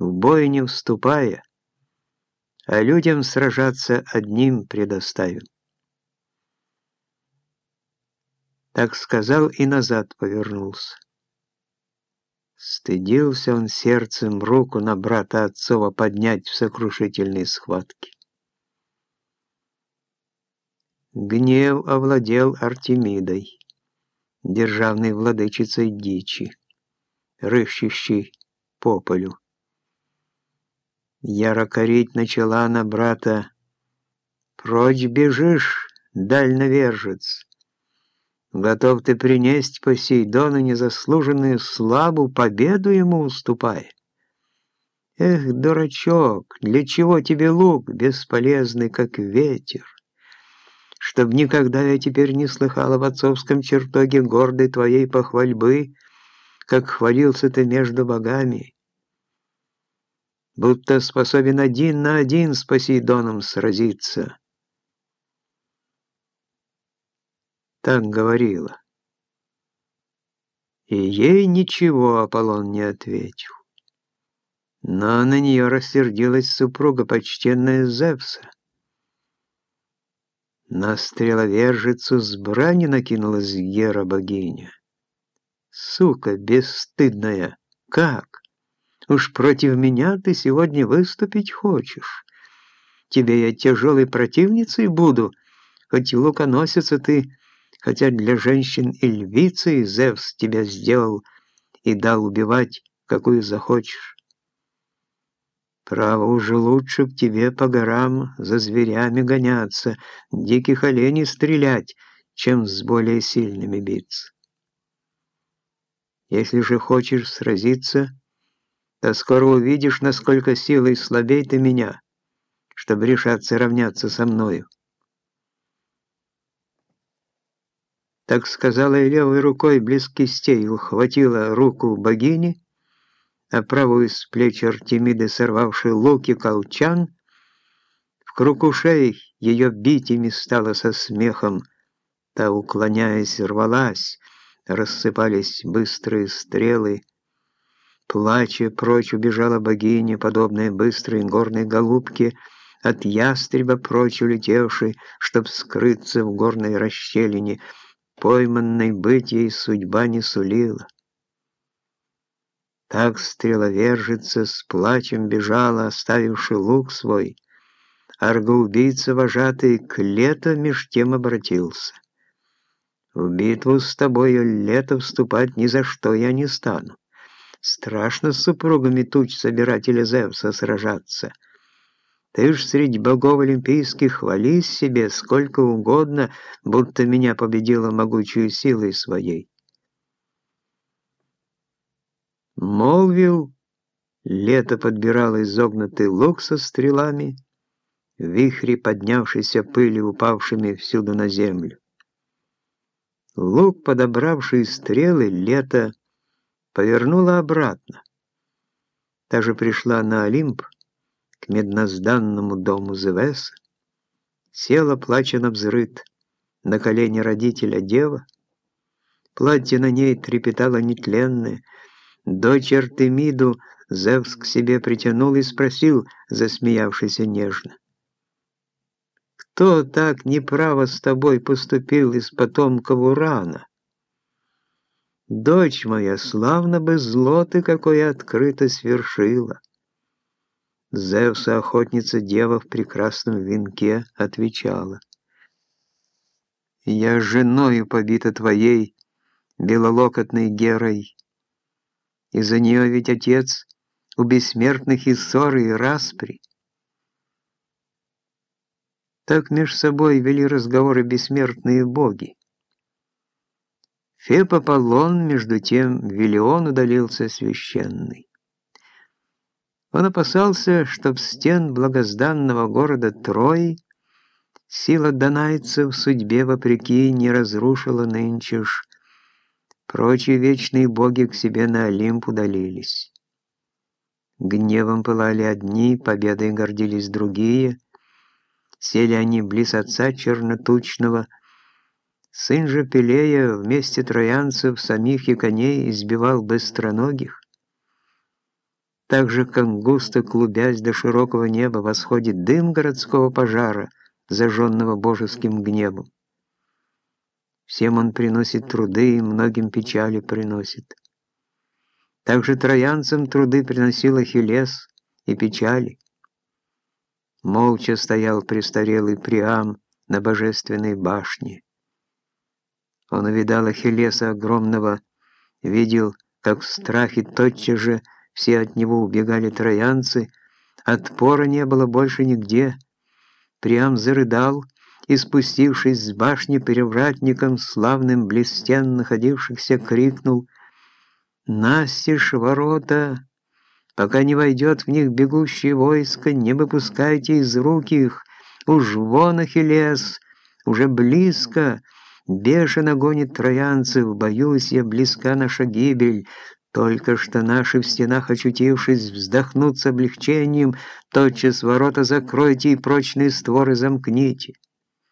в бой не вступая, а людям сражаться одним предоставим. Так сказал и назад повернулся. Стыдился он сердцем руку на брата отцова поднять в сокрушительной схватке. Гнев овладел Артемидой, державной владычицей дичи, рыщущей по полю. Яро корить начала на брата. «Прочь бежишь, дальновержец! Готов ты принесть Посейдону незаслуженную славу, победу ему уступая. Эх, дурачок, для чего тебе лук, бесполезный, как ветер? Чтоб никогда я теперь не слыхала в отцовском чертоге гордой твоей похвальбы, как хвалился ты между богами, будто способен один на один с Посейдоном сразиться. так говорила. И ей ничего Аполлон не ответил. Но на нее рассердилась супруга почтенная Зевса. На стреловержицу с брани накинулась Гера-богиня. «Сука бесстыдная! Как? Уж против меня ты сегодня выступить хочешь? Тебе я тяжелой противницей буду, хоть луконосица ты хотя для женщин и львицы Зевс тебя сделал и дал убивать, какую захочешь. Право, уже лучше б тебе по горам за зверями гоняться, диких оленей стрелять, чем с более сильными биться. Если же хочешь сразиться, то скоро увидишь, насколько силой слабей ты меня, чтобы решаться равняться со мною. так сказала и левой рукой близ кистей ухватила руку богини, а правую с плеч Артемиды сорвавший лук колчан, в круг ушей ее битями стало со смехом, та, уклоняясь, рвалась, рассыпались быстрые стрелы, Плача прочь убежала богиня, подобная быстрой горной голубке, от ястреба прочь улетевшей, чтоб скрыться в горной расщелине — пойманной быть ей судьба не сулила. Так стреловержица с плачем бежала, оставивши лук свой. Аргоубийца вожатый к лето меж тем обратился. В битву с тобою лето вступать ни за что я не стану. Страшно с супругами туч собирателя Зевса сражаться — ты ж среди богов олимпийских хвались себе сколько угодно, будто меня победила могучую силой своей. Молвил, лето подбирал изогнутый лук со стрелами, вихри поднявшейся пыли, упавшими всюду на землю. Лук, подобравший стрелы, лето повернула обратно. Та же пришла на Олимп, к меднозданному дому Зевеса, села, плача на взрыт, на колени родителя дева, платье на ней трепетало нетленное, дочь Артемиду Зевс к себе притянул и спросил, засмеявшийся нежно, «Кто так неправо с тобой поступил из потомков Урана?» «Дочь моя, славно бы зло ты какое открыто свершила!» Зевса охотница-дева в прекрасном венке отвечала. «Я женою побита твоей, белолокотной Герой, и за нее ведь отец у бессмертных и ссоры, и распри». Так меж собой вели разговоры бессмертные боги. Феб Аполлон, между тем, Виллион удалился священный. Он опасался, чтоб стен благозданного города Трои сила донайцев судьбе вопреки не разрушила нынче ж. Прочие вечные боги к себе на Олимп удалились. Гневом пылали одни, победой гордились другие. Сели они близ отца чернотучного. Сын же Пелея вместе троянцев, самих и коней избивал быстроногих. так же, как густо клубясь до широкого неба восходит дым городского пожара, зажженного божеским гневом. Всем он приносит труды и многим печали приносит. Также троянцам труды приносил Ахиллес и печали. Молча стоял престарелый Приам на божественной башне. Он увидал Ахиллеса огромного, видел, как в страхе тотчас же все от него убегали троянцы, отпора не было больше нигде. Приам зарыдал и, спустившись с башни перевратником, славным блестен находившихся, крикнул «Настежь ворота! Пока не войдет в них бегущее войско, не выпускайте из рук их! Уж вон Ахиллес! Уже близко!» Бешено гонит троянцев, боюсь я, близка наша гибель. Только что наши в стенах очутившись, вздохнут с облегчением, тотчас ворота закройте и прочные створы замкните.